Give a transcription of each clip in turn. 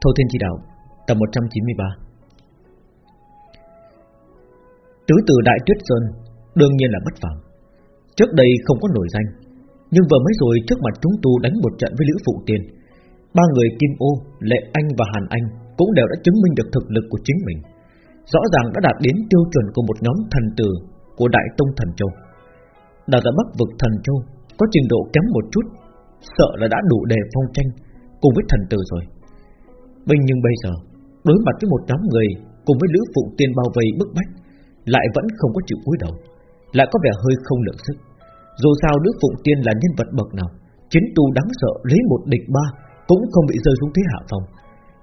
Thâu Thiên Chi Đạo Tập 193 Tứ tử Đại Tuyết Sơn Đương nhiên là bất phàm. Trước đây không có nổi danh Nhưng vừa mới rồi trước mặt chúng tu đánh một trận với Lữ Phụ Tiên Ba người Kim Ô, Lệ Anh và Hàn Anh Cũng đều đã chứng minh được thực lực của chính mình. Rõ ràng đã đạt đến tiêu chuẩn của một nhóm thần tử Của Đại Tông Thần Châu. Đã ra bắc vực Thần Châu Có trình độ kém một chút Sợ là đã đủ đề phong tranh Cùng với thần tử rồi. Bình nhưng bây giờ, Đối mặt với một đám người Cùng với Lữ Phụ Tiên bao vây bức bách, Lại vẫn không có chịu cúi đầu, Lại có vẻ hơi không lượng sức. Dù sao Lữ Phụ Tiên là nhân vật bậc nào, Chiến tu đáng sợ lấy một địch ba Cũng không bị rơi xuống thế hạ phòng.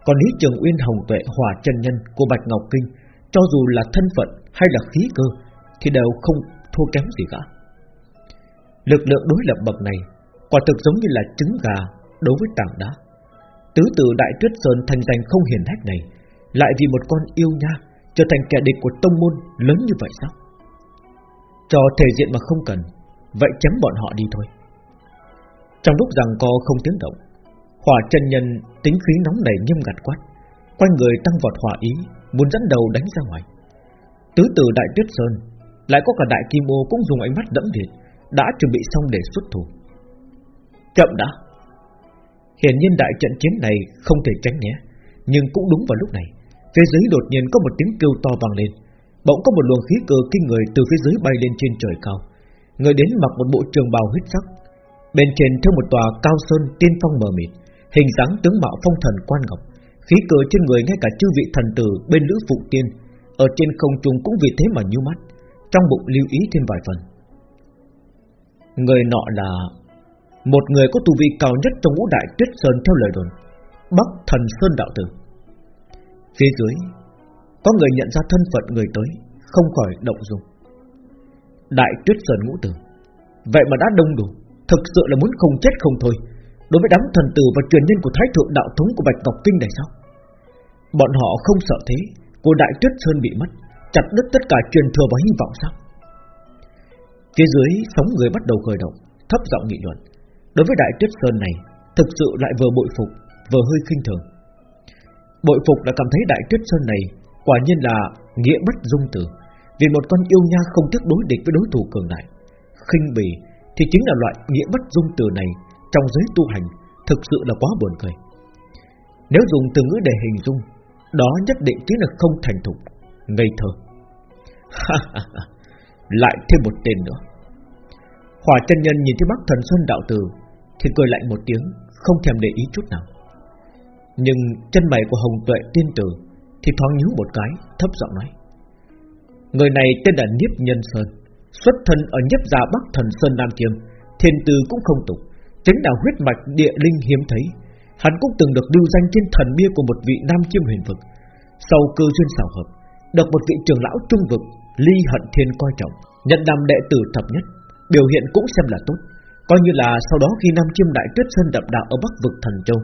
Còn Lý Trường Uyên Hồng Tuệ Hòa chân Nhân của Bạch Ngọc Kinh, Cho dù là thân phận hay là khí cơ, Thì đều không thua kém gì cả. Lực lượng đối lập bậc này Quả thực giống như là trứng gà Đối với tảng đá. Tứ tử Đại Tuyết Sơn thành danh không hiển hách này, Lại vì một con yêu nha Trở thành kẻ địch của tông môn lớn như vậy sao? Cho thể diện mà không cần, Vậy chấm bọn họ đi thôi. Trong lúc rằng co không tiếng động, Hỏa chân nhân tính khí nóng nảy nghiêm ngặt quát, Quanh người tăng vọt hỏa ý, Muốn dẫn đầu đánh ra ngoài. Tứ tử Đại Tuyết Sơn, Lại có cả Đại Kim Ô cũng dùng ánh mắt đẫm liệt, Đã chuẩn bị xong để xuất thủ. Chậm đã! Hiển nhiên đại trận chiến này không thể tránh né Nhưng cũng đúng vào lúc này, Phía dưới đột nhiên có một tiếng kêu to vang lên. Bỗng có một luồng khí cơ kinh người từ phía dưới bay lên trên trời cao. Người đến mặc một bộ trường bào huyết sắc. Bên trên theo một tòa cao sơn tiên phong mờ mịt, Hình dáng tướng mạo phong thần quan ngọc. Khí cơ trên người ngay cả chư vị thần tử bên lữ phụ tiên Ở trên không trung cũng vì thế mà nhíu mắt, Trong bụng lưu ý thêm vài phần. Người nọ là một người có tu vi cao nhất trong ngũ đại tuyết sơn theo lời đồn, Bắc thần sơn đạo tử. Phía dưới, Có người nhận ra thân phận người tới, Không khỏi động dung. Đại tuyết sơn ngũ tử, Vậy mà đã đông đủ, Thực sự là muốn không chết không thôi. Đối với đám thần tử và truyền nhân của Thái thượng đạo thống của Bạch Ngọc Kinh này sao? Bọn họ không sợ thế Của Đại Tuyết Sơn bị mất, Chặt đứt tất cả truyền thừa và hy vọng sao? Phía dưới sóng người bắt đầu khởi động, Thấp giọng nghị luận. Đối với Đại Tuyết Sơn này, Thực sự lại vừa bội phục, Vừa hơi khinh thường. Bội phục là cảm thấy Đại Tuyết Sơn này Quả nhiên là nghĩa bất dung tử Vì một con yêu nha không tiếc đối địch với đối thủ cường đại. Khinh bỉ Thì chính là loại nghĩa bất dung từ này Trong giới tu hành Thực sự là quá buồn cười. Nếu dùng từ ngữ để hình dung, Đó nhất định chính là không thành thục, Ngây thơ. Lại thêm một tên nữa. Hỏa chân nhân nhìn thấy Bắc Thần Xuân đạo tử thì cười lạnh một tiếng, Không thèm để ý chút nào. Nhưng chân mày của Hồng Tuệ tiên tử Thì thoáng nhíu một cái, Thấp giọng nói, Người này tên là Niếp Nhân Sơn, Xuất thân ở Nhếp Gia Bắc Thần Sơn Nam Kiêm Thiên tư cũng không tục, Chính là huyết mạch địa linh hiếm thấy. Hắn cũng từng được lưu danh trên thần bia của một vị Nam Chiêm huyền vực. Sau cơ duyên xảo hợp, Được một vị trưởng lão trung vực Ly Hận Thiên coi trọng, Nhận làm đệ tử thập nhất, Biểu hiện cũng xem là tốt. Coi như là sau đó khi Nam Chiêm Đại Tuyết Sơn đập đạo ở Bắc vực Thần Châu,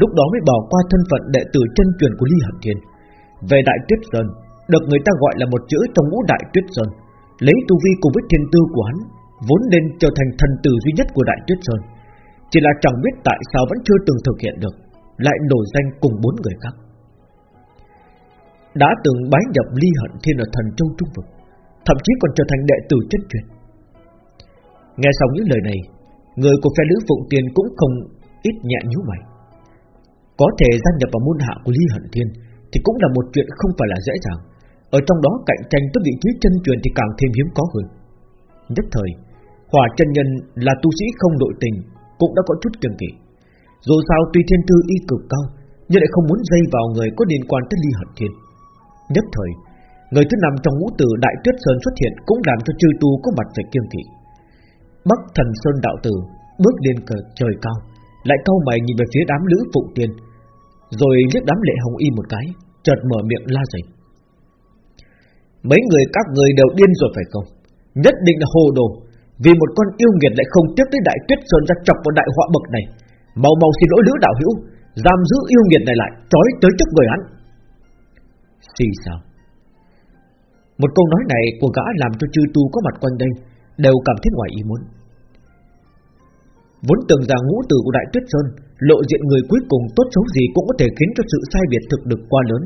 Lúc đó mới bỏ qua thân phận đệ tử chân truyền của Ly Hận Thiên. Về Đại Tuyết Sơn, Được người ta gọi là một chữ trong ngũ Đại Tuyết Sơn. Lấy tu vi cùng với thiên tư của hắn, Vốn nên trở thành thần tử duy nhất của Đại Tuyết Sơn. Chỉ là chẳng biết tại sao vẫn chưa từng thực hiện được, Lại nổi danh cùng bốn người khác. Đã từng bái nhập Ly Hận Thiên ở Thần Châu Trung Vực, Thậm chí còn trở thành đệ tử chân truyền. Nghe xong những lời này Người của phe Lữ Phụng Tiên cũng không ít nhẹ nhíu mày. Có thể gia nhập vào môn hạ của Ly Hận Thiên Thì cũng là một chuyện không phải là dễ dàng. Ở trong đó cạnh tranh tới vị trí chân truyền Thì càng thêm hiếm có hơn. Nhất thời, Hòa chân nhân là tu sĩ không nội tình, Cũng đã có chút kiêng kỵ. Dù sao tuy thiên tư y cực cao, Nhưng lại không muốn dây vào người có liên quan tới Ly Hận Thiên. Nhất thời, Người thứ năm trong ngũ tử Đại Tuyết Sơn xuất hiện Cũng làm cho chư tu có mặt phải kiêng kỵ. Bắc Thần Sơn đạo tử bước lên cờ trời cao, lại cau mày nhìn về phía đám lữ phụng tiên, rồi liếc đám lệ hồng y một cái, chợt mở miệng la dày. Mấy người các người đều điên rồi phải không? Nhất định là hồ đồ, vì một con yêu nghiệt lại không tiếp tới đại tuyết sơn ra chọc vào đại họa bậc này. Mau mau xin lỗi lữ đạo hữu, giam giữ yêu nghiệt này lại, trói tới trước người hắn. Xì sao? Một câu nói này của gã làm cho chư tu có mặt quanh đây đều cảm thấy ngoài ý muốn. Vốn tưởng rằng ngũ tử của Đại Tuyết Sơn Lộ diện người cuối cùng tốt xấu gì Cũng có thể khiến cho sự sai biệt thực được quá lớn.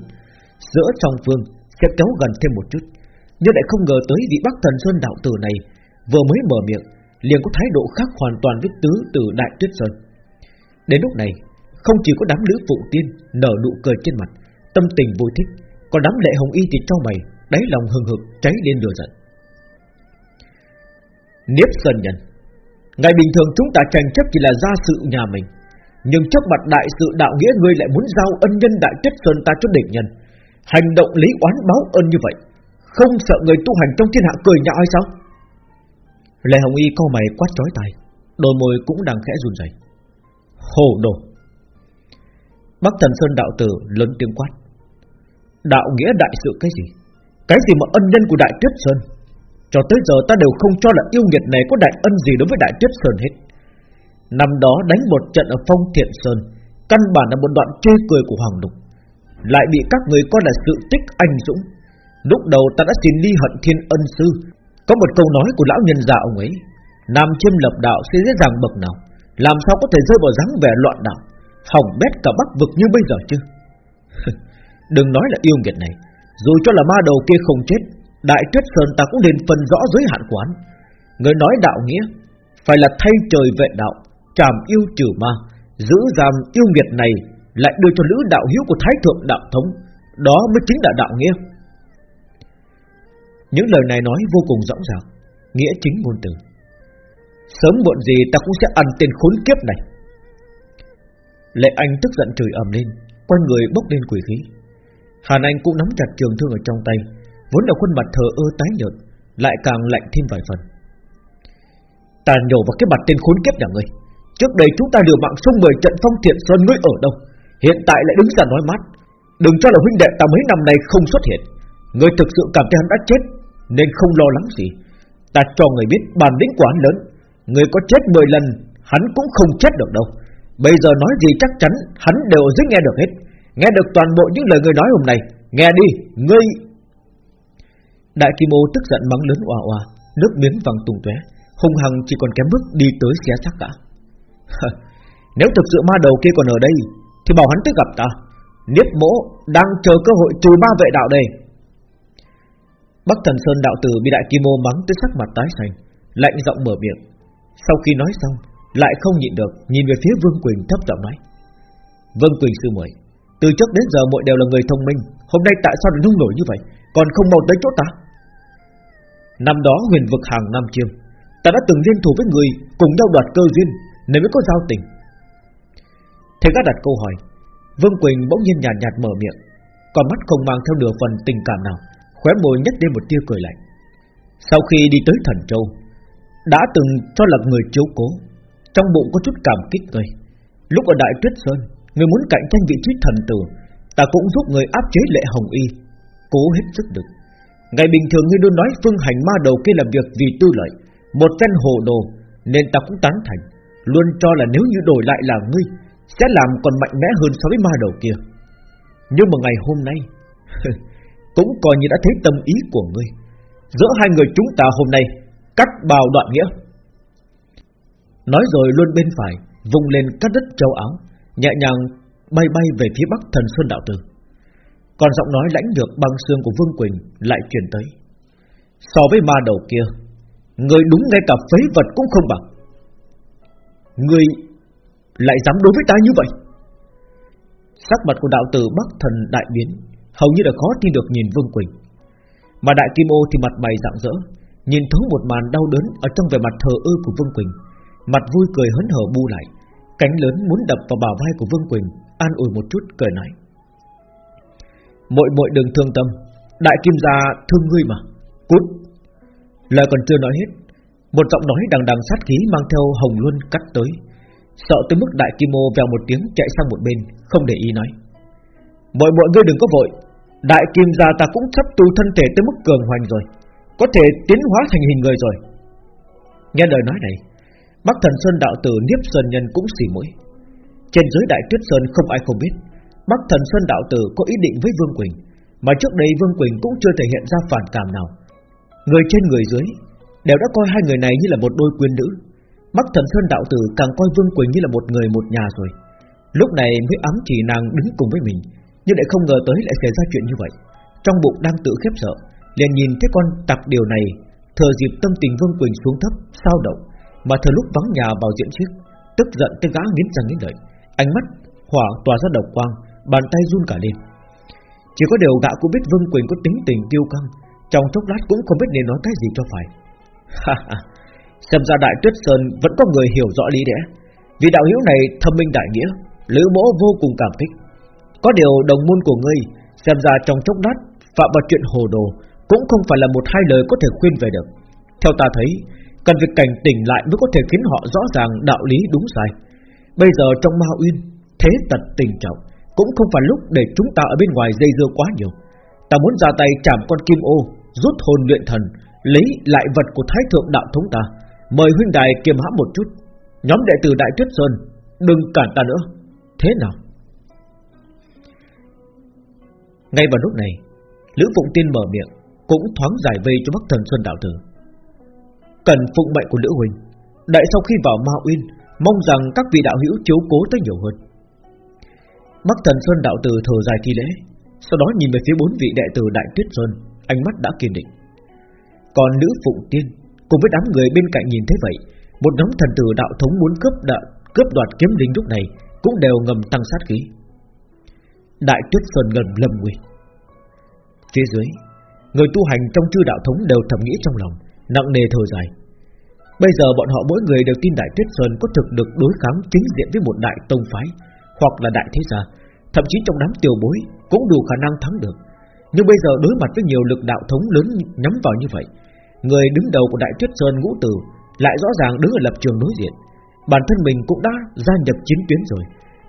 Giữa song phương sẽ kéo gần thêm một chút. Nhưng lại không ngờ tới vị Bắc Thần Sơn đạo tử này Vừa mới mở miệng, liền có thái độ khác hoàn toàn với tứ từ Đại Tuyết Sơn. Đến lúc này, Không chỉ có đám lữ phụ tiên Nở nụ cười trên mặt, Tâm tình vui thích, Còn đám lệ hồng y thì cho mày Đáy lòng hừng hực cháy lên lửa giận. Niếp Sơn Nhân Ngày bình thường chúng ta tranh chấp chỉ là gia sự nhà mình. Nhưng trước mặt đại sự đạo nghĩa Ngươi lại muốn giao ân nhân đại chất sơn ta cho địch nhân. Hành động lý oán báo ân như vậy, Không sợ người tu hành trong thiên hạ cười nhạo hay sao? Lê Hồng Y câu mày quát chói tai, Đôi môi cũng đang khẽ run rẩy. Hồ đồ! Bắc Thần Sơn đạo tử lớn tiếng quát. Đạo nghĩa đại sự cái gì? Cái gì mà ân nhân của Đại Tuyết Sơn? Cho tới giờ ta đều không cho là yêu nghiệt này Có đại ân gì đối với Đại Tuyết Sơn hết. Năm đó đánh một trận ở Phong Thiện Sơn, Căn bản là một đoạn chê cười của Hoàng Đục Lại bị các người coi là sự tích anh dũng. Lúc đầu ta đã xin ly hận thiên ân sư. Có một câu nói của lão nhân già ông ấy, Nam chiêm lập đạo sẽ dễ dàng bậc nào, Làm sao có thể rơi vào dáng vẻ loạn đạo, Hỏng bét cả bắc vực như bây giờ chứ? Đừng nói là yêu nghiệt này, Dù cho là ma đầu kia không chết Đại tuyết sơn ta cũng nên phân rõ giới hạn quán Người nói đạo nghĩa, Phải là thay trời vệ đạo, Trảm yêu trừ ma, Giữ giam yêu nghiệt này Lại đưa cho lữ đạo hiếu của Thái Thượng Đạo Thống. Đó mới chính là đạo nghĩa. Những lời này nói vô cùng rõ ràng, Nghĩa chính ngôn từ. Sớm muộn gì ta cũng sẽ ăn tên khốn kiếp này. Lệ Anh tức giận chửi ầm lên, Quanh người bốc lên quỷ khí. Hàn Anh cũng nắm chặt trường thương ở trong tay Vốn là khuôn mặt thờ ơ tái nhợt Lại càng lạnh thêm vài phần. Ta nhổ vào cái mặt tên khốn kiếp nhà ngươi. Trước đây chúng ta liều mạng xông mười trận phong thiện sơn ngươi ở đâu? Hiện tại lại đứng ra nói mát. Đừng cho là huynh đệ ta mấy năm nay không xuất hiện. Ngươi thực sự cảm thấy hắn đã chết Nên không lo lắng gì. Ta cho người biết bản lĩnh của hắn lớn. Người có chết 10 lần Hắn cũng không chết được đâu. Bây giờ nói gì chắc chắn Hắn đều dứt nghe được hết. Nghe được toàn bộ những lời người nói hôm nay. Nghe đi, ngươi Đại Kim Ô tức giận mắng lớn oà oà, Nước miếng văng tung tóe. Hung hăng chỉ còn kém bước đi tới xé xác cả. Nếu thực sự ma đầu kia còn ở đây Thì bảo hắn tới gặp ta. Niếp mỗ đang chờ cơ hội trừ ba vệ đạo đây. Bắc Thần Sơn đạo tử bị Đại Kim Ô mắng tới sắc mặt tái xanh Lạnh giọng mở miệng. Sau khi nói xong Lại không nhịn được Nhìn về phía Vương Quỳnh thấp giọng nói. Vương Quỳnh sư muội từ trước đến giờ muội đều là người thông minh Hôm nay tại sao lại nung nổi như vậy? Còn không mau tới chỗ ta. Năm đó huyền vực hàng Nam Chiêm, Ta đã từng liên thủ với người Cùng nhau đoạt cơ duyên, Nên mới có giao tình. Thế các đặt câu hỏi, Vương Quỳnh bỗng nhiên nhạt nhạt mở miệng Còn mắt không mang theo nửa phần tình cảm nào, Khóe môi nhếch lên một tia cười lạnh. Sau khi đi tới thần châu, Đã từng cho là người chiếu cố, Trong bụng có chút cảm kích người. Lúc ở Đại Tuyết Sơn, Người muốn cạnh tranh vị trí thần tử, Ta cũng giúp người áp chế lệ hồng y Cố hết sức được. Ngày bình thường ngươi luôn nói phương hành ma đầu kia làm việc vì tư lợi, Một phen hồ đồ, Nên ta cũng tán thành, Luôn cho là nếu như đổi lại là ngươi, Sẽ làm còn mạnh mẽ hơn so với ma đầu kia. Nhưng mà ngày hôm nay, Cũng coi như đã thấy tâm ý của ngươi. Giữa hai người chúng ta hôm nay, Cắt bào đoạn nghĩa. Nói rồi luôn bên phải Vùng lên cắt đất châu áo, Nhẹ nhàng bay bay về phía bắc thần Xuân Đạo Tử. Còn giọng nói lãnh được băng xương của Vương Quỳnh Lại truyền tới. So với ma đầu kia, Người đúng ngay cả phế vật cũng không bằng. Người Lại dám đối với ta như vậy? Sắc mặt của đạo tử Bắc thần đại biến, Hầu như là khó tin được nhìn Vương Quỳnh. Mà đại kim ô thì mặt mày rạng rỡ, Nhìn thấu một màn đau đớn Ở trong vẻ mặt thờ ơ của Vương Quỳnh. Mặt vui cười hớn hở bu lại, Cánh lớn muốn đập vào bả vai của Vương Quỳnh, An ủi một chút, cười nói. Mội mội đừng thương tâm. Đại kim gia thương ngươi mà. Cút. Lời còn chưa nói hết Một giọng nói đằng đằng sát khí mang theo hồng luân cắt tới. Sợ tới mức đại kim ô vèo một tiếng chạy sang một bên Không để ý nói. Mọi mọi ngươi đừng có vội. Đại kim gia ta cũng sắp tu thân thể tới mức cường hoành rồi. Có thể tiến hóa thành hình người rồi. Nghe lời nói này Bắc Thần Sơn đạo tử Niếp Sơn Nhân cũng xỉ mũi. Trên dưới Đại Tuyết Sơn không ai không biết, Bắc Thần Sơn đạo tử có ý định với Vương Quỳnh, mà trước đây Vương Quỳnh cũng chưa thể hiện ra phản cảm nào. Người trên người dưới đều đã coi hai người này như là một đôi quyến nữ, Bắc Thần Sơn đạo tử càng coi Vương Quỳnh như là một người một nhà rồi. Lúc này mới ám chỉ nàng đứng cùng với mình, nhưng lại không ngờ tới lại xảy ra chuyện như vậy. Trong bụng đang tự khiếp sợ, liền nhìn thấy con tặc điều này, Thờ dịp tâm tình Vương Quỳnh xuống thấp, sao động, mà thờ lúc vắng nhà vào diễn chiếc, tức giận tới gã nghiến răng nghiến lợi, ánh mắt hỏa tỏa ra độc quang, bàn tay run cả lên. Chỉ có điều gã cũng biết Vương Quỳnh có tính tình tiêu căng, trong chốc lát cũng không biết nên nói cái gì cho phải. Xem ra Đại Tuyết Sơn vẫn có người hiểu rõ lý lẽ. Vì đạo hữu này thâm minh đại nghĩa Lữ mỗ vô cùng cảm thích Có điều đồng môn của ngươi Xem ra trong chốc lát Phạm vào chuyện hồ đồ Cũng không phải là một hai lời có thể khuyên về được. Theo ta thấy Cần việc cảnh tỉnh lại mới có thể khiến họ rõ ràng đạo lý đúng sai. Bây giờ trong Ma Uyên Thế tật tình trọng. Cũng không phải lúc để chúng ta ở bên ngoài dây dưa quá nhiều. Ta muốn ra tay chạm con kim ô, Rút hồn luyện thần, Lấy lại vật của Thái Thượng Đạo Thống ta. Mời huynh đài kiềm hãm một chút. Nhóm đệ tử Đại Tuyết Sơn, Đừng cản ta nữa. Thế nào? Ngay vào lúc này, Lữ Phụng Tiên mở miệng, Cũng thoáng giải vây cho Bắc Thần Xuân Đạo Tử. Cần phụng mệnh của Lữ Huỳnh Đại sau khi vào Ma Uyên, Mong rằng các vị đạo hữu chiếu cố tới nhiều hơn. Bắc Thần Xuân Đạo Tử thở dài thi lễ Sau đó nhìn về phía bốn vị đệ tử Đại Tuyết Sơn Ánh mắt đã kiên định. Còn nữ Phụng Tiên Cùng với đám người bên cạnh nhìn thấy vậy Một nhóm thần tử đạo thống muốn cướp đợt, cướp đoạt kiếm linh lúc này Cũng đều ngầm tăng sát khí. Đại tuyết sơn gần lâm nguy Phía dưới Người tu hành trong chư đạo thống đều thầm nghĩ trong lòng Nặng nề thở dài. Bây giờ bọn họ mỗi người đều tin Đại Tuyết Sơn có thực được đối kháng chính diện với một đại tông phái hoặc là đại thế gia, Thậm chí trong đám tiểu bối Cũng đủ khả năng thắng được. Nhưng bây giờ đối mặt với nhiều lực đạo thống lớn nhắm vào như vậy, Người đứng đầu của Đại Tuyết Sơn ngũ tử Lại rõ ràng đứng ở lập trường đối diện. Bản thân mình cũng đã gia nhập chiến tuyến rồi,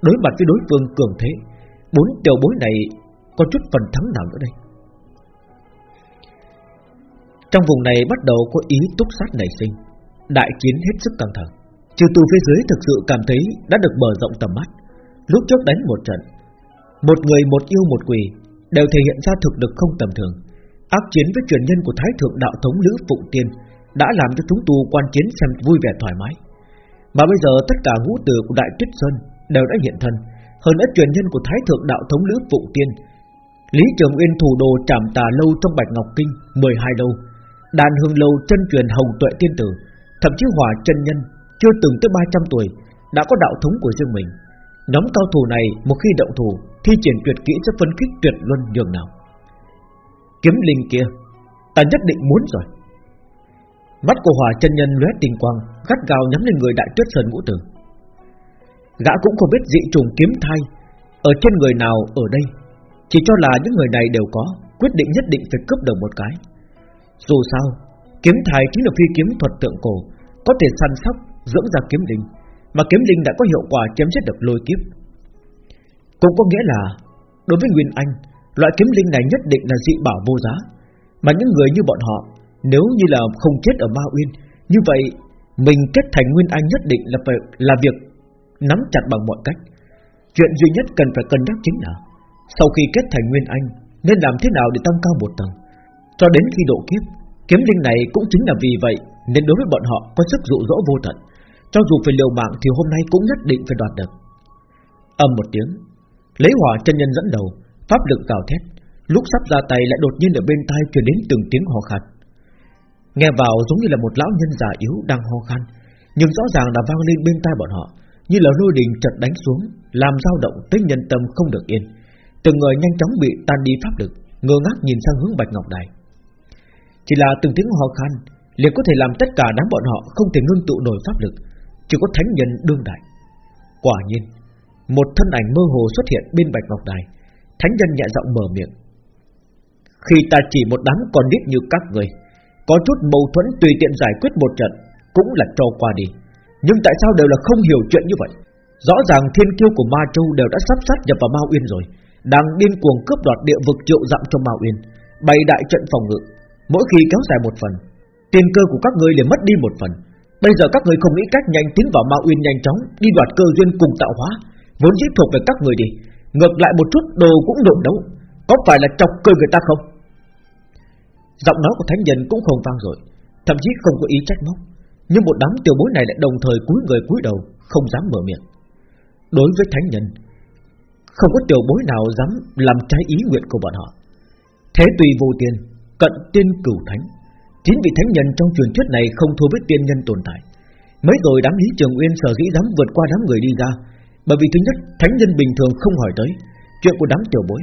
Đối mặt với đối phương cường thế, Bốn tiểu bối này Có chút phần thắng nào nữa đây? Trong vùng này bắt đầu có ý túc sát nảy sinh, Đại chiến hết sức căng thẳng. Trừ từ phía dưới thực sự cảm thấy Đã được mở rộng tầm mắt Lúc trước đánh một trận, Một người một yêu một quỷ Đều thể hiện ra thực lực không tầm thường. Ác chiến với truyền nhân của Thái Thượng Đạo Thống Lữ Phụng Tiên Đã làm cho chúng tu quan chiến xem vui vẻ thoải mái. Mà bây giờ tất cả ngũ tử của Đại Tuyết Sơn Đều đã hiện thân. Hơn nữa truyền nhân của Thái Thượng Đạo Thống Lữ Phụng Tiên, Lý Trường Uyên thủ đồ trảm tà lâu trong Bạch Ngọc Kinh 12 lâu, Đàn hương lâu chân truyền hồng tuệ tiên tử, Thậm chí hòa chân nhân Chưa từng tới 300 tuổi Đã có đạo thống của riêng mình. Nhóm cao thủ này một khi động thủ Thi triển tuyệt kỹ sẽ phân kích tuyệt luân nhường nào. Kiếm linh kia, Ta nhất định muốn rồi. Mắt của hỏa chân nhân lóe tình quang, Gắt gao nhắm lên người đại tuyết sơn ngũ tử. Gã cũng không biết dị trùng kiếm thai Ở trên người nào ở đây. Chỉ cho là những người này đều có, Quyết định nhất định phải cướp được một cái. Dù sao, Kiếm thai chính là phi kiếm thuật tượng cổ, Có thể săn sóc, dưỡng ra kiếm linh. Mà kiếm linh đã có hiệu quả chém chết được lôi kiếp. Cũng có nghĩa là, Đối với Nguyên Anh, Loại kiếm linh này nhất định là dị bảo vô giá. Mà những người như bọn họ, Nếu như là không chết ở Ma Uyên, Như vậy Mình kết thành Nguyên Anh nhất định là phải là việc Nắm chặt bằng mọi cách. Chuyện duy nhất cần phải cân nhắc chính là, Sau khi kết thành Nguyên Anh, Nên làm thế nào để tăng cao một tầng? Cho đến khi độ kiếp, Kiếm linh này cũng chính là vì vậy Nên đối với bọn họ có sức dụ dỗ vô tận. Cho dù phải liều mạng thì hôm nay cũng nhất định phải đoạt được. Âm một tiếng, Lấy hỏa chân nhân dẫn đầu, Pháp lực gào thét, Lúc sắp ra tay lại đột nhiên ở bên tai truyền đến từng tiếng ho khan. Nghe vào giống như là một lão nhân già yếu đang ho khan, Nhưng rõ ràng là vang lên bên tai bọn họ, Như là lôi đình chợt đánh xuống, Làm dao động tới nhân tâm không được yên. Từng người nhanh chóng bị tan đi pháp lực, Ngơ ngác nhìn sang hướng Bạch Ngọc Đài. Chỉ là từng tiếng ho khan liền có thể làm tất cả đám bọn họ không thể ngưng tụ nổi pháp lực chỉ có thánh nhân đương đại. Quả nhiên, Một thân ảnh mơ hồ xuất hiện bên Bạch Ngọc Đài. Thánh nhân nhẹ giọng mở miệng. Khi ta chỉ một đám con nít như các người, Có chút mâu thuẫn tùy tiện giải quyết một trận Cũng là cho qua đi. Nhưng tại sao đều là không hiểu chuyện như vậy? Rõ ràng thiên kiêu của Ma Châu đều đã sắp sát nhập vào Ma Uyên rồi, Đang điên cuồng cướp đoạt địa vực triệu dặm trong Ma Uyên, Bày đại trận phòng ngự. Mỗi khi kéo dài một phần Tiền cơ của các ngươi liền mất đi một phần. Bây giờ các người không nghĩ cách nhanh tiến vào Ma Uyên nhanh chóng, Đi đoạt cơ duyên cùng tạo hóa. Vốn dĩ thuộc về các người đi. Ngược lại một chút, đồ cũng đụng đấu. Có phải là chọc cười người ta không? Giọng nói của thánh nhân cũng không vang rồi, Thậm chí không có ý trách móc. Nhưng một đám tiểu bối này lại đồng thời cúi người cúi đầu, Không dám mở miệng. Đối với thánh nhân, Không có tiểu bối nào dám làm trái ý nguyện của bọn họ. Thế tùy vô tiền, Cận tiên cửu thánh. Chính vị thánh nhân trong truyền thuyết này không thua với tiên nhân tồn tại. Mấy rồi đám Lý Trường Uyên sở dĩ dám vượt qua đám người đi ra, Bởi vì thứ nhất, Thánh nhân bình thường không hỏi tới. Chuyện của đám tiểu bối,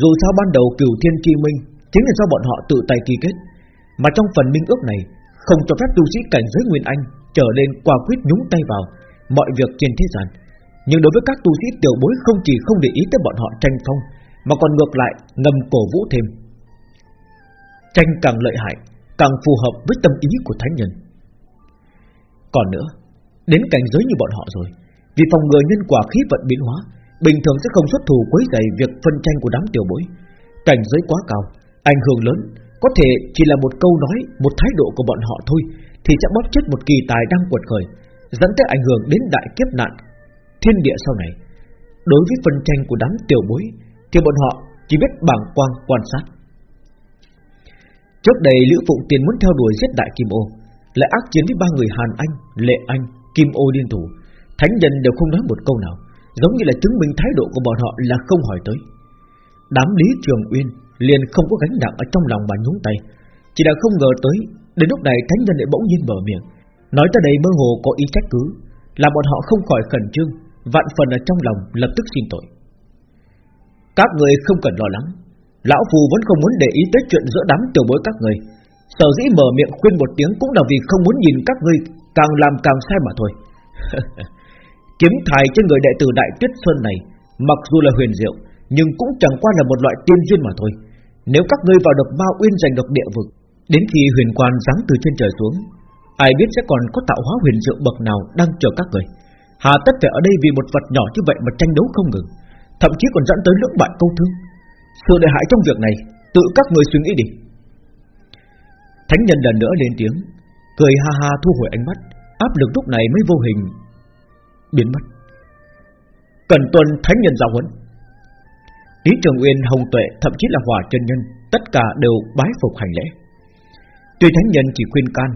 Dù sao ban đầu cửu thiên chi minh Chính là do bọn họ tự tay ký kết, Mà trong phần minh ước này Không cho phép tu sĩ cảnh giới Nguyên Anh Trở lên quả quyết nhúng tay vào Mọi việc trên thế gian. Nhưng đối với các tu sĩ tiểu bối không chỉ không để ý tới bọn họ tranh phong, Mà còn ngược lại ngầm cổ vũ thêm. Tranh càng lợi hại Càng phù hợp với tâm ý của thánh nhân. Còn nữa, Đến cảnh giới như bọn họ rồi, Vì phòng ngừa nhân quả khí vận biến hóa, Bình thường sẽ không xuất thủ quấy rầy việc phân tranh của đám tiểu bối. Cảnh giới quá cao, Ảnh hưởng lớn, Có thể chỉ là một câu nói, Một thái độ của bọn họ thôi, Thì sẽ bóp chết một kỳ tài đang quật khởi, Dẫn tới ảnh hưởng đến đại kiếp nạn. Thiên địa sau này, Đối với phân tranh của đám tiểu bối, Thì bọn họ chỉ biết bảng quang quan sát. Trước đây Liễu Phụng Tiền muốn theo đuổi giết đại Kim Ô Lại ác chiến với ba người Hàn Anh, Lệ Anh, Kim Ô liên thủ. Thánh nhân đều không nói một câu nào Giống như là chứng minh thái độ của bọn họ là không hỏi tới. Đám Lý Trường Uyên liền không có gánh nặng ở trong lòng mà nhúng tay. Chỉ là không ngờ tới Đến lúc này thánh nhân lại bỗng nhiên mở miệng Nói tới đây mơ hồ có ý trách cứ Là bọn họ không khỏi khẩn trương Vạn phần ở trong lòng lập tức xin tội. Các người không cần lo lắng Lão Phù vẫn không muốn để ý tới chuyện giữa đám tiểu bối các người. Sở dĩ mở miệng khuyên một tiếng Cũng là vì không muốn nhìn các ngươi Càng làm càng sai mà thôi. Kiếm thai trên người đệ tử Đại Tuyết Sơn này, Mặc dù là huyền diệu, Nhưng cũng chẳng qua là một loại tiên duyên mà thôi. Nếu các ngươi vào được bao uyên giành được địa vực, Đến khi huyền quan giáng từ trên trời xuống, Ai biết sẽ còn có tạo hóa huyền diệu bậc nào Đang chờ các người. Hà tất phải ở đây vì một vật nhỏ như vậy mà tranh đấu không ngừng, Thậm chí còn dẫn tới lưỡng bại câu thương sự lợi hại trong việc này Tự các người suy nghĩ đi. Thánh nhân lần nữa lên tiếng Cười ha ha thu hồi ánh mắt Áp lực lúc này mới vô hình Biến mất. Cần tuân thánh nhân giáo huấn. Lý Trường Uyên, Hồng Tuệ Thậm chí là Hòa chân Nhân Tất cả đều bái phục hành lễ. Tuy thánh nhân chỉ khuyên can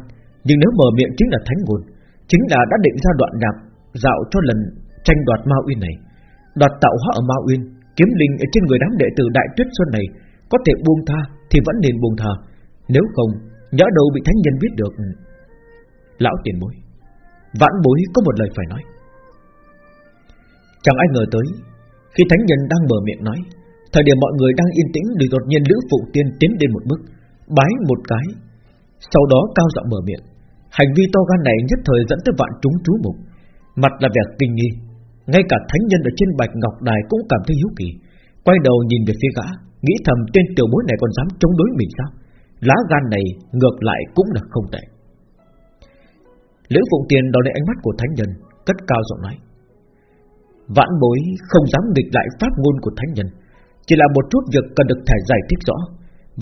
Nhưng nếu mở miệng chính là thánh nguồn Chính là đã định ra đoạn nhạc Dạo cho lần tranh đoạt Ma Uyên này Đoạt tạo hóa ở Ma Uyên Kiếm linh ở trên người đám đệ tử Đại Tuyết Xuân này Có thể buông tha thì vẫn nên buông tha. Nếu không, nhỡ đầu bị thánh nhân biết được. Lão tiền bối, Vãn bối có một lời phải nói. Chẳng ai ngờ tới, Khi thánh nhân đang mở miệng nói, Thời điểm mọi người đang yên tĩnh Thì đột nhiên Lữ Phụ Tiên tiến đến một bước, Bái một cái. Sau đó cao giọng mở miệng, Hành vi to gan này nhất thời dẫn tới vạn chúng chú mục. Mặt là vẻ kinh nghi ngay cả thánh nhân ở trên bạch ngọc đài cũng cảm thấy hiếu kỳ. Quay đầu nhìn về phía gã, Nghĩ thầm tên tiểu bối này còn dám chống đối mình sao? Lá gan này ngược lại cũng là không tệ. Lữ Phụng Tiền đón lấy ánh mắt của thánh nhân, Cất cao giọng nói. Vãn bối không dám nghịch lại pháp ngôn của thánh nhân. Chỉ là một chút việc cần được thải giải thích rõ.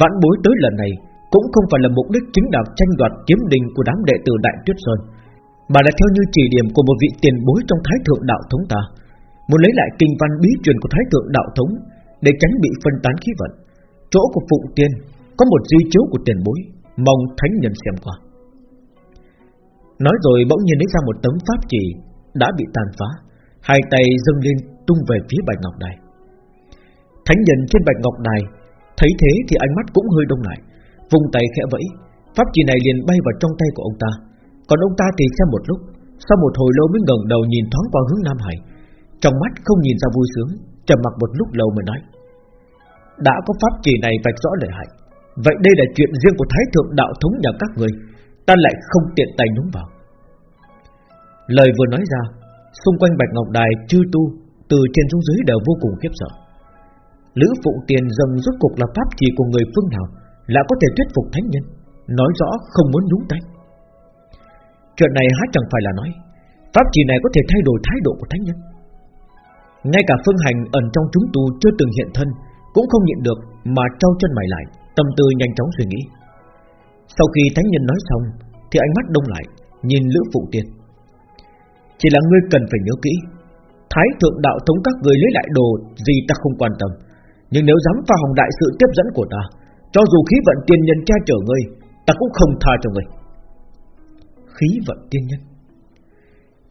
Vãn bối tới lần này Cũng không phải là mục đích chính đạo tranh đoạt kiếm đình của đám đệ tử Đại Tuyết Sơn mà là theo như chỉ điểm của một vị tiền bối trong Thái Thượng Đạo Thống ta. Muốn lấy lại kinh văn bí truyền của Thái Thượng Đạo Thống Để tránh bị phân tán khí vận, Chỗ của Phụng Tiên Có một di chiếu của tiền bối, Mong Thánh Nhân xem qua. Nói rồi bỗng nhiên lấy ra một tấm pháp chỉ Đã bị tàn phá, Hai tay dâng lên tung về phía Bạch Ngọc Đài. Thánh Nhân trên Bạch Ngọc Đài Thấy thế thì ánh mắt cũng hơi đông lại Vùng tay khẽ vẫy, Pháp chỉ này liền bay vào trong tay của ông ta còn ông ta thì xem một lúc, Sau một hồi lâu mới ngẩng đầu nhìn thoáng qua hướng Nam Hải, Trong mắt không nhìn ra vui sướng, trầm mặc một lúc lâu mới nói, Đã có pháp chỉ này vạch rõ lợi hại, Vậy đây là chuyện riêng của Thái Thượng Đạo Thống nhà các người, Ta lại không tiện tay nhúng vào. Lời vừa nói ra, Xung quanh Bạch Ngọc Đài chư tu Từ trên xuống dưới đều vô cùng khiếp sợ. Lữ phụ tiền dần rốt cục là pháp chỉ của người phương nào Là có thể thuyết phục thánh nhân, Nói rõ không muốn nhúng tay. Chuyện này há chẳng phải là nói. Pháp chỉ này có thể thay đổi thái độ của thánh nhân. Ngay cả phương hành ẩn trong chúng tu chưa từng hiện thân Cũng không nhịn được mà trao chân mày lại, Tâm tư nhanh chóng suy nghĩ. Sau khi thánh nhân nói xong, Thì ánh mắt đông lại, Nhìn Lữ Phụ Tiên. Chỉ là ngươi cần phải nhớ kỹ, Thái thượng đạo thống các người lấy lại đồ Gì ta không quan tâm. Nhưng nếu dám phá hỏng đại sự tiếp dẫn của ta, Cho dù khí vận tiền nhân che chở ngươi, Ta cũng không tha cho ngươi. Khí vận tiên nhân.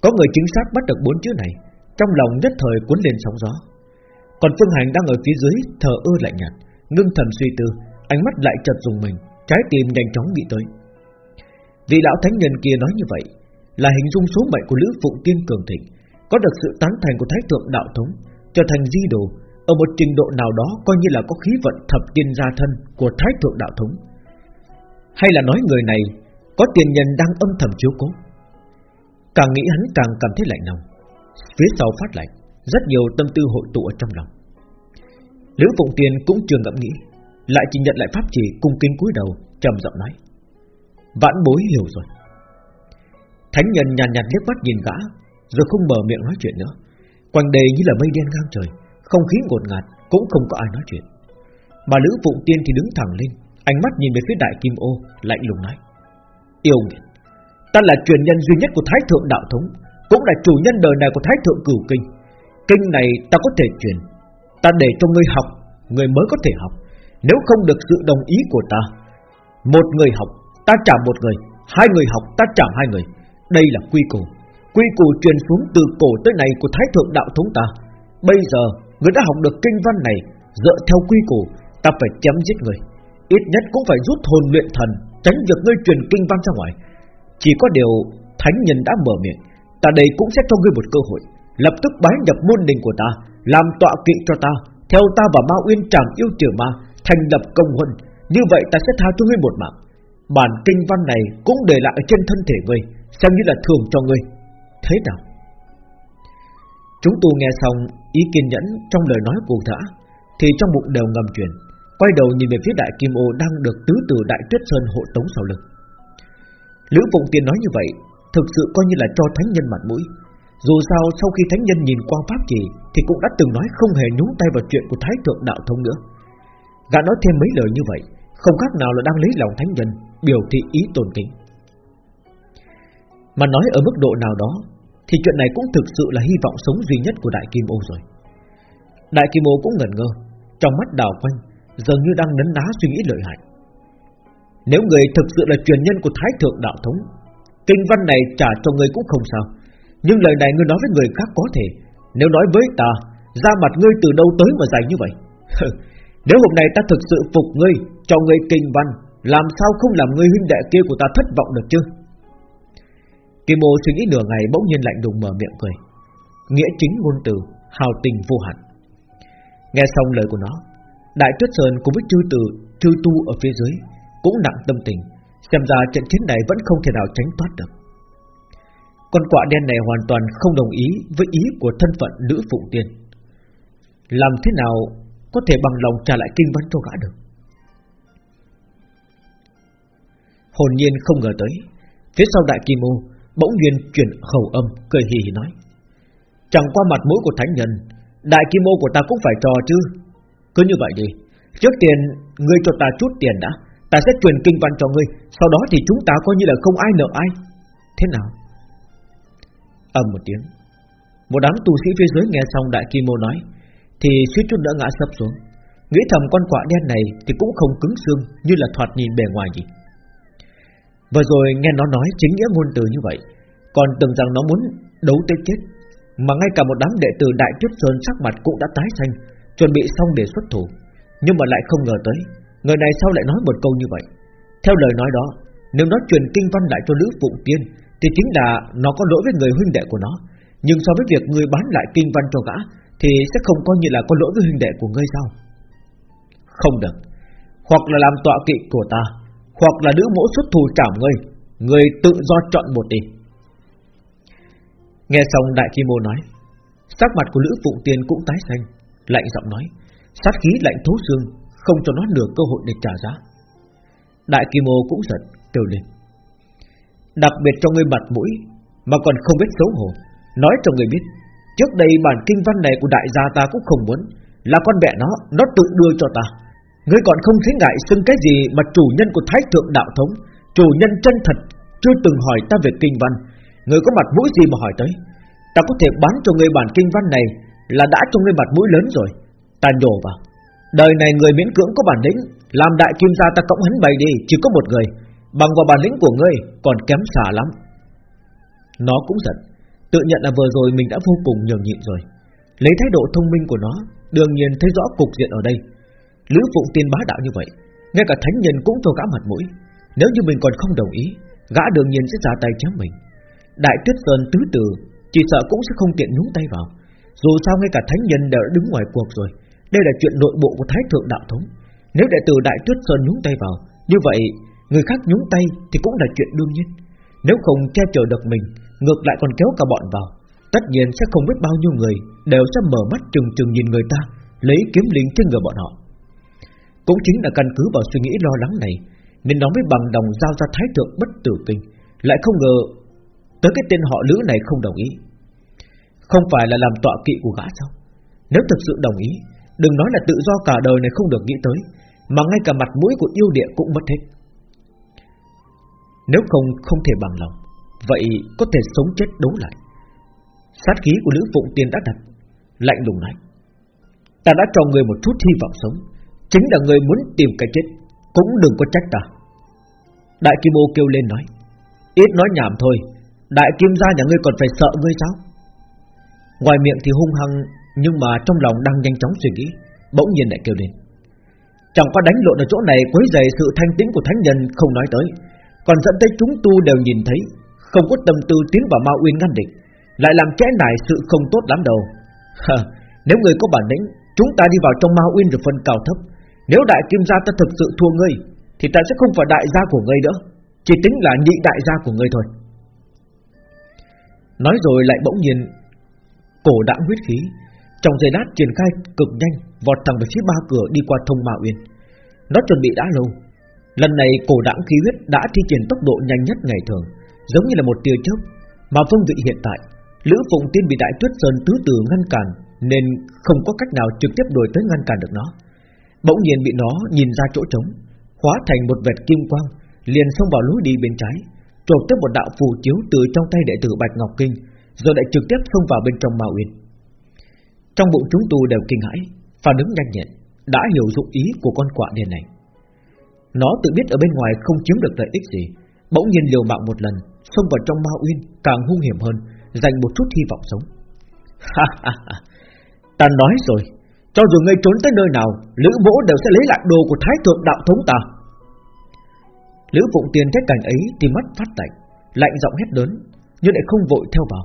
Có người chính xác bắt được bốn chữ này, Trong lòng nhất thời cuốn lên sóng gió. Còn Phương Hành đang ở phía dưới, Thờ ơ lạnh nhạt, Ngưng thần suy tư, Ánh mắt lại chợt dùng mình, Trái tim nhanh chóng bị tới. Vị lão thánh nhân kia nói như vậy, Là hình dung số mệnh của Lữ Phụng Tiên Cường Thịnh, Có được sự tán thành của Thái Thượng Đạo Thống, Trở thành di đồ Ở một trình độ nào đó Coi như là có khí vận thập tiên gia thân Của Thái Thượng Đạo Thống. Hay là nói người này có tiền nhân đang âm thầm chiếu cố. Càng nghĩ hắn càng cảm thấy lạnh lòng. Phía sau phát lạnh, Rất nhiều tâm tư hội tụ ở trong lòng. Lữ Phụng Tiền cũng chưa ngẫm nghĩ, Lại chỉ nhận lại pháp chỉ cung kính cúi đầu, trầm giọng nói, Vãn bối hiểu rồi. Thánh nhân nhàn nhạt liếc mắt nhìn gã, Rồi không mở miệng nói chuyện nữa. Quanh đây như là mây đen ngang trời, Không khí ngột ngạt, cũng không có ai nói chuyện. Mà Lữ Phụng Tiên thì đứng thẳng lên, Ánh mắt nhìn về phía đại kim ô, Lạnh lùng nói Yêu nghiệt. Ta là truyền nhân duy nhất của Thái Thượng Đạo Thống, Cũng là chủ nhân đời này của Thái Thượng Cửu Kinh. Kinh này ta có thể truyền, Ta để cho ngươi học Ngươi mới có thể học. Nếu không được sự đồng ý của ta, Một người học, ta trả một người, Hai người học, ta trả hai người. Đây là quy củ. Quy củ truyền xuống từ cổ tới này của Thái Thượng Đạo Thống ta. Bây giờ, Người đã học được kinh văn này, Dựa theo quy củ, Ta phải chém giết người. Ít nhất cũng phải rút hồn luyện thần. Tránh việc ngươi truyền kinh văn ra ngoài. Chỉ có điều Thánh nhân đã mở miệng, Ta đây cũng sẽ cho ngươi một cơ hội. Lập tức bái nhập môn đình của ta, Làm tọa kỵ cho ta, Theo ta và Ma Uyên tràng yêu tiểu ma, Thành lập công huân. Như vậy ta sẽ tha cho ngươi một mạng. Bản kinh văn này cũng để lại ở trên thân thể ngươi, Xem như là thường cho ngươi. Thế nào? Chúng tu nghe xong ý kiên nhẫn trong lời nói của thả Thì trong bụng đều ngầm chuyển. Quay đầu nhìn về phía đại kim ô Đang được tứ tử đại tuyết sơn hộ tống sau lưng. Lữ Phụng Tiên nói như vậy, Thực sự coi như là cho thánh nhân mặt mũi. Dù sao, sau khi thánh nhân nhìn qua pháp trì Thì cũng đã từng nói không hề nhúng tay vào chuyện của thái thượng đạo thông nữa. Gã nói thêm mấy lời như vậy, Không khác nào là đang lấy lòng thánh nhân, Biểu thị ý tôn kính. Mà nói ở mức độ nào đó, Thì chuyện này cũng thực sự là hy vọng sống duy nhất của Đại Kim Ô rồi. Đại Kim Ô cũng ngẩn ngơ, Trong mắt đào quanh Dường như đang nấn ná suy nghĩ lợi hại. Nếu người thực sự là truyền nhân của Thái Thượng Đạo Thống, Kinh văn này trả cho người cũng không sao. Nhưng lời này ngươi nói với người khác có thể. Nếu nói với ta, Ra mặt ngươi từ đâu tới mà dày như vậy? Nếu hôm nay ta thực sự phục ngươi, Cho ngươi kinh văn, làm sao không làm ngươi huynh đệ kia của ta thất vọng được chứ? Kim Ô suy nghĩ nửa ngày bỗng nhiên lạnh đùng mở miệng cười. Nghĩa chính ngôn từ, Hào tình vô hạn. Nghe xong lời của nó Đại Tuyết Sơn cùng với chư tử Chư tu ở phía dưới Cũng nặng tâm tình, Xem ra trận chiến này vẫn không thể nào tránh thoát được. Con quạ đen này hoàn toàn không đồng ý Với ý của thân phận nữ phụng tiên. Làm thế nào Có thể bằng lòng trả lại kinh văn cho gã được? Hồn nhiên không ngờ tới, Phía sau đại kim ô Bỗng nhiên chuyển khẩu âm, cười hì hì nói, Chẳng qua mặt mũi của thánh nhân, Đại kim ô của ta cũng phải trò chứ cứ như vậy đi. Trước tiên, ngươi cho ta chút tiền đã. Ta sẽ truyền kinh văn cho ngươi. Sau đó thì chúng ta coi như là không ai nợ ai. Thế nào? Ầm một tiếng. Một đám tu sĩ phía dưới nghe xong đại kim ô nói, Thì suýt chút nữa ngã sấp xuống. Nghĩ thầm con quạ đen này Thì cũng không cứng xương, Như là thoạt nhìn bề ngoài gì. Vừa rồi nghe nó nói chính nghĩa ngôn từ như vậy, Còn tưởng rằng nó muốn đấu tới chết, Mà ngay cả một đám đệ tử Đại Tuyết Sơn sắc mặt cũng đã tái xanh Chuẩn bị xong để xuất thủ. Nhưng mà lại không ngờ tới, Người này sao lại nói một câu như vậy? Theo lời nói đó, Nếu nó truyền kinh văn lại cho Lữ Phụng Tiên, Thì chính là nó có lỗi với người huynh đệ của nó. Nhưng so với việc người bán lại kinh văn cho gã, Thì sẽ không coi như là có lỗi với huynh đệ của ngươi sao? Không được. Hoặc là làm tọa kỵ của ta, hoặc là nữ mẫu xuất thù trảm ngươi Ngươi tự do chọn một đi. Nghe xong Đại Kim Mô nói, Sắc mặt của Lữ Phụng Tiên cũng tái xanh. Lạnh giọng nói. Sát khí lạnh thấu xương, Không cho nó nửa cơ hội để trả giá. Đại Kim Ô cũng giận, kêu lên. Đặc biệt cho người mặt mũi, Mà còn không biết xấu hổ. Nói cho người biết, Trước đây bản kinh văn này của đại gia ta cũng không muốn, Là con mẹ nó Nó tự đưa cho ta. Ngươi còn không thấy ngại xưng cái gì mà chủ nhân của Thái Thượng Đạo Thống, Chủ nhân chân thật, Chưa từng hỏi ta về kinh văn. Ngươi có mặt mũi gì mà hỏi tới? Ta có thể bán cho ngươi bản kinh văn này là đã trông lên mặt mũi lớn rồi. Ta nhổ vào. Đời này người miễn cưỡng có bản lĩnh Làm đại kim gia ta cộng hắn bày đi Chỉ có một người. Bằng vào bản lĩnh của ngươi còn kém xả lắm. Nó cũng giận. Tự nhận là vừa rồi mình đã vô cùng nhường nhịn rồi. Lấy thái độ thông minh của nó Đương nhiên thấy rõ cục diện ở đây. Lữ Phụng Tiên bá đạo như vậy Ngay cả thánh nhân cũng cho gã mặt mũi. Nếu như mình còn không đồng ý Gã đương nhiên sẽ ra tay chém mình. Đại tuyết sơn tứ từ, Chỉ sợ cũng sẽ không tiện nhúng tay vào. Dù sao ngay cả thánh nhân đều đã đứng ngoài cuộc rồi. Đây là chuyện nội bộ của Thái Thượng Đạo Thống. Nếu đệ tử Đại Tuyết Sơn nhúng tay vào, Như vậy người khác nhúng tay Thì cũng là chuyện đương nhiên. Nếu không che chở được mình, Ngược lại còn kéo cả bọn vào, Tất nhiên sẽ không biết bao nhiêu người Đều sẽ mở mắt trừng trừng nhìn người ta, Lấy kiếm linh trên người bọn họ. Cũng chính là căn cứ vào suy nghĩ lo lắng này, Nên nó mới bằng đồng giao ra thái thượng bất tử kinh. Lại không ngờ, Tới cái tên họ lữ này không đồng ý. Không phải là làm tọa kỵ của gã sao? Nếu thực sự đồng ý, Đừng nói là tự do cả đời này không được nghĩ tới, Mà ngay cả mặt mũi của yêu địa cũng mất hết. Nếu không không thể bằng lòng, Vậy có thể sống chết đấu lại. Sát khí của Lữ Phụng Tiên đã đặt, Lạnh lùng nói, Ta đã cho người một chút hy vọng sống, Chính là người muốn tìm cái chết, Cũng đừng có trách ta. Đại Kim Ô kêu lên nói, Ít nói nhảm thôi, Đại Kim gia nhà ngươi còn phải sợ ngươi sao? Ngoài miệng thì hung hăng Nhưng mà trong lòng đang nhanh chóng suy nghĩ Bỗng nhiên lại kêu lên. Chẳng qua đánh lộn ở chỗ này quấy rầy sự thanh tĩnh của thánh nhân không nói tới. Còn dẫn tới chúng tu đều nhìn thấy Không có tâm tư tiến vào ma uyên ngăn địch lại làm kẽ nải sự không tốt lắm đâu. Hờ, Nếu người có bản lĩnh Chúng ta đi vào trong ma uyên rồi phân cao thấp. Nếu đại kim gia ta thực sự thua ngươi Thì ta sẽ không phải đại gia của ngươi nữa Chỉ tính là nhị đại gia của ngươi thôi. Nói rồi lại bỗng nhiên Cổ đãng huyết khí. Trong giây lát triển khai cực nhanh, Vọt thẳng về phía ba cửa đi qua thông ma uyên. Nó chuẩn bị đã lâu. Lần này cổ đãng khí huyết đã thi triển tốc độ nhanh nhất ngày thường, Giống như là một tia chớp. Mà phương vị hiện tại, Lữ Phụng Tiên bị Đại Tuyết Sơn tứ tử ngăn cản, Nên không có cách nào trực tiếp đuổi tới ngăn cản được nó. Bỗng nhiên bị nó nhìn ra chỗ trống, Hóa thành một vệt kim quang, Liền xông vào lối đi bên trái trộn tiếp một đạo phù chiếu từ trong tay đệ tử Bạch Ngọc Kinh. Rồi lại trực tiếp xông vào bên trong Ma Uyên Trong bụng chúng tu đều kinh hãi Phản ứng nhanh nhẹn Đã hiểu dụng ý của con quạ đen này Nó tự biết ở bên ngoài không chiếm được lợi ích gì Bỗng nhiên liều mạng một lần Xông vào trong Ma Uyên càng hung hiểm hơn dành một chút hy vọng sống. ta nói rồi, cho dù ngươi trốn tới nơi nào, Lữ Mỗ đều sẽ lấy lại đồ của Thái thượng đạo thống ta. Lữ Phụng Tiên thấy cảnh ấy thì mắt phát lạnh, lạnh giọng hét lớn, nhưng lại không vội theo vào,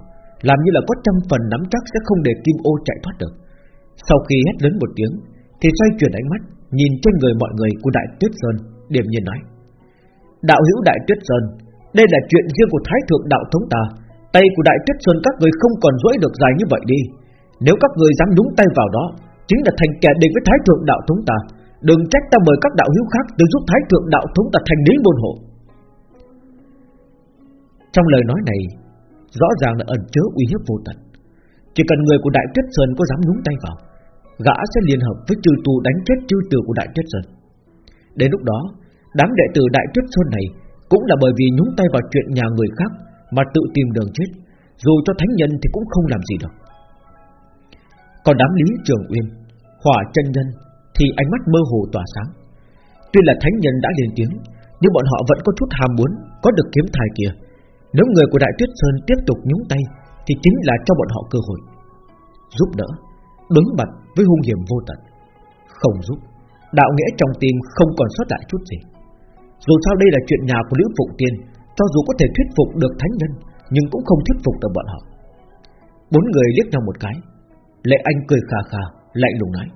làm như là có trăm phần nắm chắc sẽ không để Kim Ô chạy thoát được. Sau khi hét lớn một tiếng, thì xoay chuyển ánh mắt, nhìn trên người mọi người của Đại Tuyết Sơn, điểm nhiên nói: Đạo hữu Đại Tuyết Sơn, đây là chuyện riêng của Thái thượng đạo thống ta, Tay của Đại Tuyết Sơn các người không còn duỗi được dài như vậy đi. Nếu các người dám nhúng tay vào đó Chính là thành kẻ địch với Thái Thượng Đạo Thống ta. Đừng trách ta mời các đạo hữu khác Tới giúp Thái Thượng Đạo Thống ta thành lý môn hộ. Trong lời nói này Rõ ràng là ẩn chứa uy hiếp vô tận. Chỉ cần người của Đại Tuyết Sơn có dám nhúng tay vào, Gã sẽ liên hợp với trừ tù đánh chết chư tử của Đại Tuyết Sơn. Đến lúc đó, Đám đệ tử Đại Tuyết Sơn này Cũng là bởi vì nhúng tay vào chuyện nhà người khác mà tự tìm đường chết, Dù cho thánh nhân thì cũng không làm gì được. Còn đám lý trường uyên, Hỏa chân nhân Thì ánh mắt mơ hồ tỏa sáng. Tuy là thánh nhân đã lên tiếng, Nhưng bọn họ vẫn có chút ham muốn Có được kiếm thai kia nếu người của Đại Tuyết Sơn tiếp tục nhúng tay, Thì chính là cho bọn họ cơ hội. Giúp đỡ, Đối mặt với hung hiểm vô tận. Không giúp, Đạo nghĩa trong tim không còn sót lại chút gì. Dù sao đây là chuyện nhà của Lữ Phụng Tiên, cho dù có thể thuyết phục được thánh nhân, Nhưng cũng không thuyết phục được bọn họ. Bốn người liếc nhau một cái, Lệ Anh cười khà khà, Lạnh lùng nói,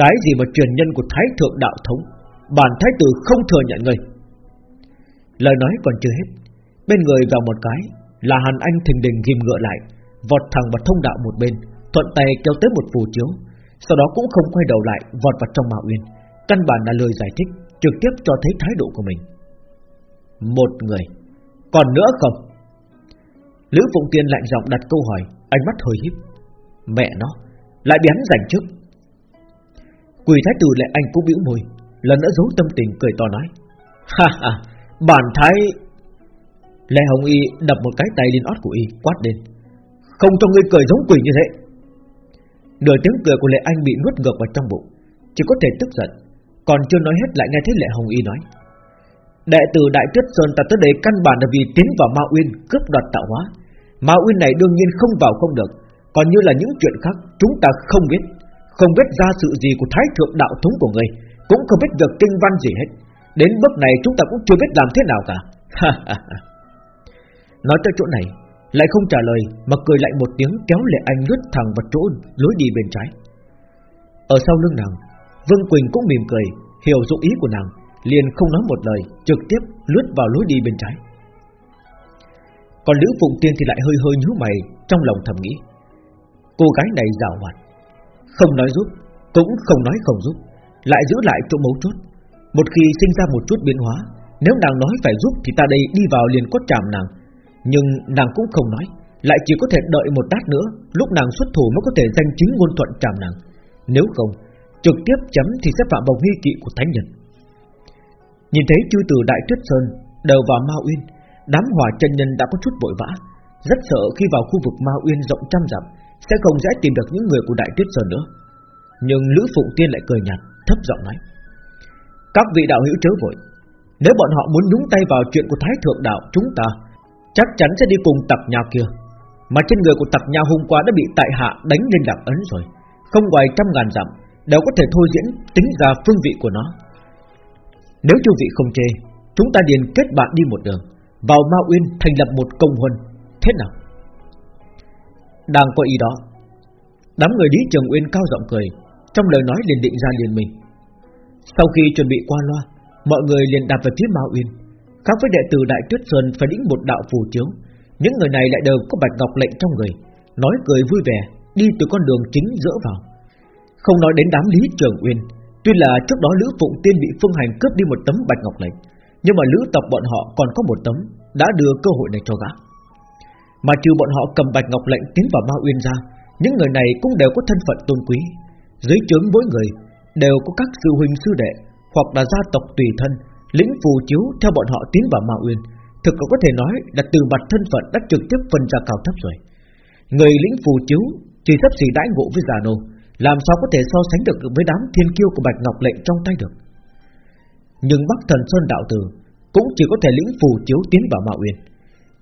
Cái gì mà truyền nhân của Thái Thượng Đạo Thống, Bản Thái Tử không thừa nhận người Lời nói còn chưa hết Bên người vào một cái, Là Hàn Anh thình đình ghim ngựa lại, Vọt thẳng vào thông đạo một bên, Thuận tay kéo tới một phù chiếu. Sau đó cũng không quay đầu lại, Vọt vào trong mạo uyên Căn bản là lời giải thích, Trực tiếp cho thấy thái độ của mình. Một người. Còn nữa không? Lữ Phụng Tiên lạnh giọng đặt câu hỏi, Ánh mắt hơi híp. Mẹ nó, Lại biến giành trước Quỳ thái tử lệ anh cũng bĩu môi, Lần nữa giấu tâm tình, cười to nói. Ha ha, Bản thái Lệ Hồng Y đập một cái tay lên ót của Y Quát lên Không cho ngươi cười giống quỷ như thế Nửa tiếng cười của Lệ Anh bị nuốt ngược vào trong bụng Chỉ có thể tức giận Còn chưa nói hết lại nghe thấy Lệ Hồng Y nói Đệ tử Đại Tuyết Sơn ta tới đây căn bản là vì tiến vào Ma Uyên cướp đoạt tạo hóa. Ma Uyên này đương nhiên không vào không được, còn như là những chuyện khác chúng ta không biết, không biết ra sự gì của Thái thượng đạo thống của người, cũng không biết được kinh văn gì hết. Đến bước này chúng ta cũng chưa biết làm thế nào cả. Nói tới chỗ này, lại không trả lời mà cười lại một tiếng kéo lệ anh lướt thẳng vào chỗ lối đi bên trái. Ở sau lưng nàng, Vương Quỳnh cũng mỉm cười, hiểu dụng ý của nàng, liền không nói một lời, trực tiếp lướt vào lối đi bên trái. Còn Lữ Phụng Tiên thì lại hơi hơi nhíu mày, trong lòng thầm nghĩ: cô gái này rào hoạt, không nói giúp, cũng không nói không giúp, lại giữ lại chỗ mấu chốt. Một khi sinh ra một chút biến hóa, nếu nàng nói phải giúp thì ta đây đi vào liền có chạm nàng, nhưng nàng cũng không nói, lại chỉ có thể đợi một đát nữa, lúc nàng xuất thủ mới có thể danh chính ngôn thuận chạm nàng. Nếu không, trực tiếp chấm thì sẽ phạm vào nghi kỵ của thánh nhân. Nhìn thấy chư từ Đại Tuyết Sơn đầu vào Ma Uyên, đám hỏa chân nhân đã có chút vội vã, rất sợ khi vào khu vực Ma Uyên rộng trăm dặm sẽ không dễ tìm được những người của Đại Tuyết Sơn nữa. Nhưng Lữ Phụng Tiên lại cười nhạt, thấp giọng nói: "Các vị đạo hữu chớ vội, nếu bọn họ muốn nhúng tay vào chuyện của Thái thượng đạo chúng ta, chắc chắn sẽ đi cùng tặc nhà kia. Mà trên người của tặc nhà hôm qua đã bị tại hạ đánh lên đặc ấn rồi, không ngoài trăm ngàn dặm đều có thể thôi diễn tính ra phương vị của nó. Nếu chư vị không chê, chúng ta điền kết bạn đi một đường, vào Ma Uyên thành lập một công huân, thế nào? Đang có ý đó, đám người đi Trường Uyên cao giọng cười, trong lời nói liền định ra liền mình. Sau khi chuẩn bị qua loa, mọi người liền đạp về phía Ma Uyên. Khác với đệ tử Đại Tuyết Sơn phải lĩnh một đạo phù chiếu, những người này lại đều có bạch ngọc lệnh trong người, nói cười vui vẻ, đi từ con đường chính dỡ vào. Không nói đến đám Lý Trường Uyên, tuy là trước đó Lữ Phụng Tiên bị Phương Hành cướp đi một tấm bạch ngọc lệnh, nhưng mà Lữ tộc bọn họ còn có một tấm, đã đưa cơ hội này cho gã. Mà trừ bọn họ cầm bạch ngọc lệnh tiến vào Ma Uyên ra, những người này cũng đều có thân phận tôn quý, dưới trướng mỗi người đều có các sư huynh sư đệ hoặc là gia tộc tùy thân, lĩnh phù chiếu theo bọn họ tiến vào Ma Uyên, thực có thể nói là từ mặt thân phận đã trực tiếp phân ra cao thấp rồi. Người lĩnh phù chiếu chỉ sắp xỉ đãi ngộ với già nô, làm sao có thể so sánh được với đám thiên kiêu của Bạch Ngọc lệnh trong tay được. Nhưng Bắc Thần Sơn đạo tử cũng chỉ có thể lĩnh phù chiếu tiến vào Ma Uyên.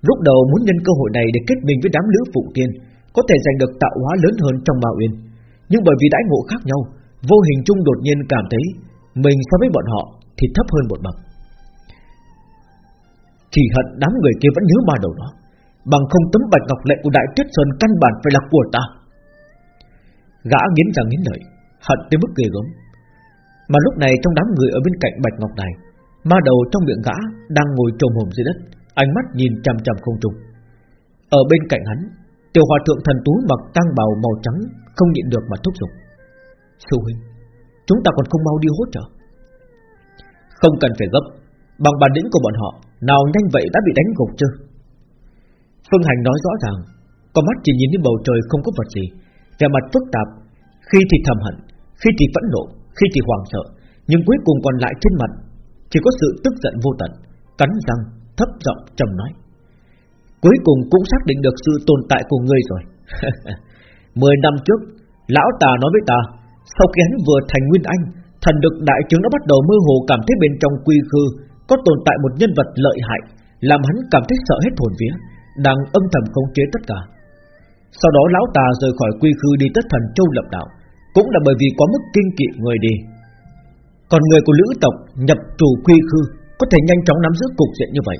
Lúc đầu muốn nhân cơ hội này để kết minh với đám lữ phụ tiên, có thể giành được tạo hóa lớn hơn trong Ma Uyên. Nhưng bởi vì đãi ngộ khác nhau, vô hình chung đột nhiên cảm thấy mình so với bọn họ thì thấp hơn một bậc. Chỉ hận đám người kia vẫn nhớ ba đầu đó, bằng không tấm bạch ngọc lệ của Đại Tuyết Sơn căn bản phải là của ta. Gã nghiến răng nghiến lợi Hận tới mức ghê gớm. Mà lúc này trong đám người ở bên cạnh Bạch Ngọc này, Ma đầu trong miệng gã Đang ngồi trồm hồn dưới đất Ánh mắt nhìn chằm chằm không trung. Ở bên cạnh hắn Tiểu hòa thượng thần tú mặc tăng bào màu trắng Không nhịn được mà thúc giục. Sư huynh Chúng ta còn không mau đi hỗ trợ. Không cần phải gấp. Bằng bản lĩnh của bọn họ Nào nhanh vậy đã bị đánh gục chưa Phương Hành nói rõ ràng Con mắt chỉ nhìn đến bầu trời không có vật gì. Vẻ mặt phức tạp, khi thì thầm hận, khi thì phẫn nộ, khi thì hoảng sợ, nhưng cuối cùng còn lại trên mặt chỉ có sự tức giận vô tận, cắn răng, thấp giọng trầm nói: cuối cùng cũng xác định được sự tồn tại của ngươi rồi. Mười năm trước, lão tà nói với ta, sau khi hắn vừa thành nguyên anh, thần lực đại chứng đã bắt đầu mơ hồ cảm thấy bên trong quy khư có tồn tại một nhân vật lợi hại, làm hắn cảm thấy sợ hết hồn vía, đang âm thầm khống chế tất cả. Sau đó lão ta rời khỏi quy khư đi tất thần châu lập đạo Cũng là bởi vì quá mức kinh kỵ người đi Còn người của lữ tộc nhập chủ quy khư Có thể nhanh chóng nắm giữ cục diện như vậy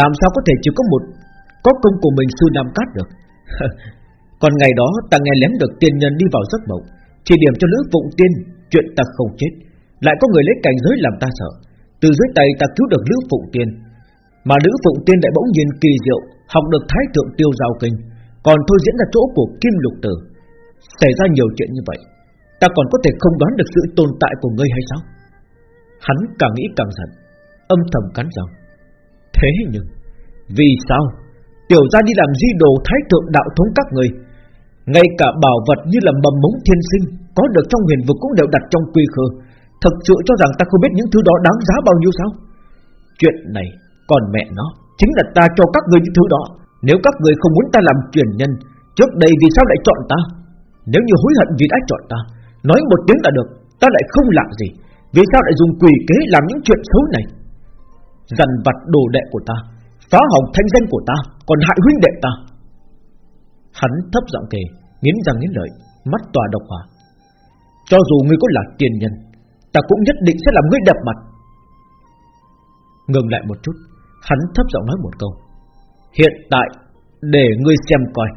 Làm sao có thể chỉ có một Có công của mình sư Nam Cát được Còn ngày đó ta nghe lén được tiên nhân đi vào giấc mộng Chỉ điểm cho lữ phụng tiên Chuyện ta không chết, Lại có người lấy cảnh giới làm ta sợ. Từ dưới tay ta cứu được lữ phụng tiên. Mà lữ phụng tiên lại bỗng nhiên kỳ diệu, Học được thái thượng tiêu giao kinh. Còn thôi diễn ra chỗ của Kim Lục Tử. Xảy ra nhiều chuyện như vậy, Ta còn có thể không đoán được sự tồn tại của ngươi hay sao? Hắn càng nghĩ càng giận, Âm thầm cắn răng. Thế nhưng, Vì sao? Tiểu ra đi làm di đồ thái thượng đạo thống các người ngay cả bảo vật như là mầm mống thiên sinh Có được trong huyền vực cũng đều đặt trong quy khư. Thật sự cho rằng ta không biết những thứ đó đáng giá bao nhiêu sao? Chuyện này Còn mẹ nó, Chính là ta cho các người những thứ đó. Nếu các người không muốn ta làm truyền nhân, Trước đây vì sao lại chọn ta? Nếu như hối hận vì đã chọn ta, Nói một tiếng là được, Ta lại không làm gì. Vì sao lại dùng quỷ kế làm những chuyện xấu này? Dằn vặt đồ đệ của ta, Phá hỏng thanh danh của ta, Còn hại huynh đệ ta. Hắn thấp giọng kề Nghiến răng nghiến lợi, Mắt tỏa độc hỏa. Cho dù ngươi có là tiền nhân, Ta cũng nhất định sẽ làm ngươi đẹp mặt. Ngừng lại một chút, Hắn thấp giọng nói một câu. Hiện tại, Để ngươi xem coi.